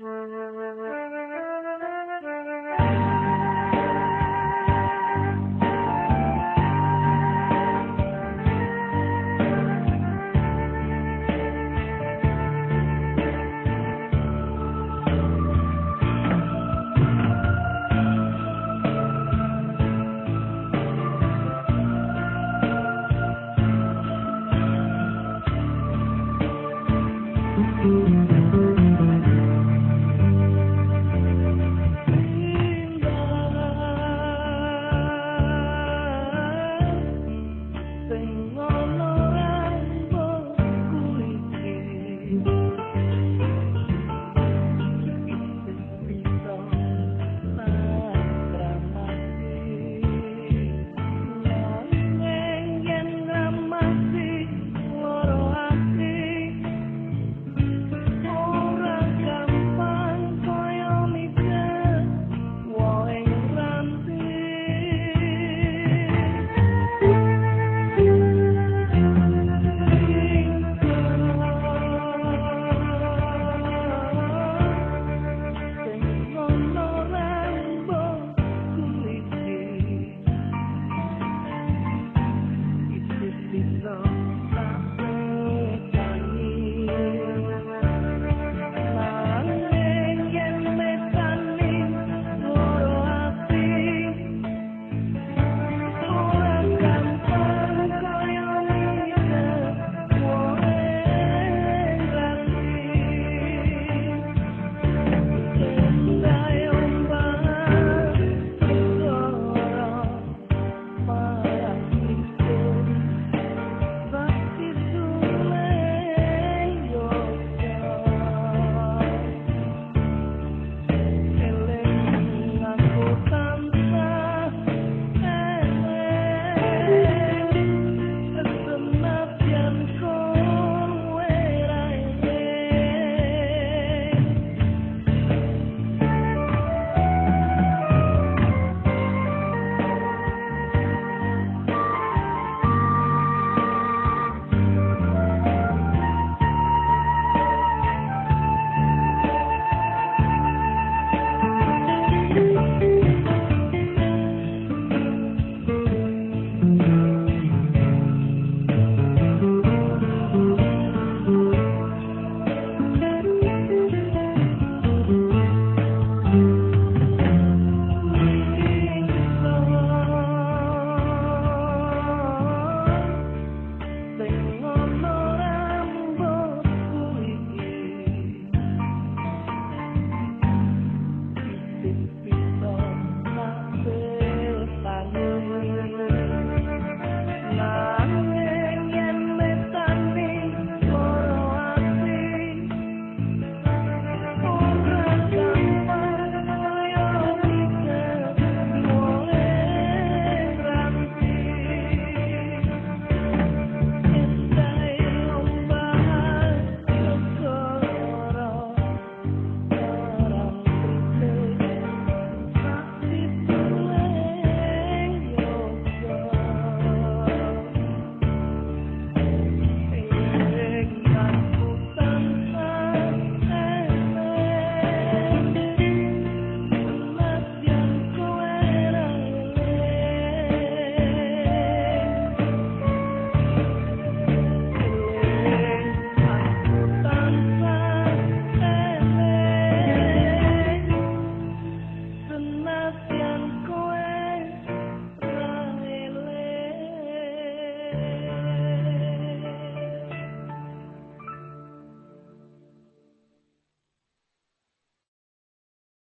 Mm-hmm.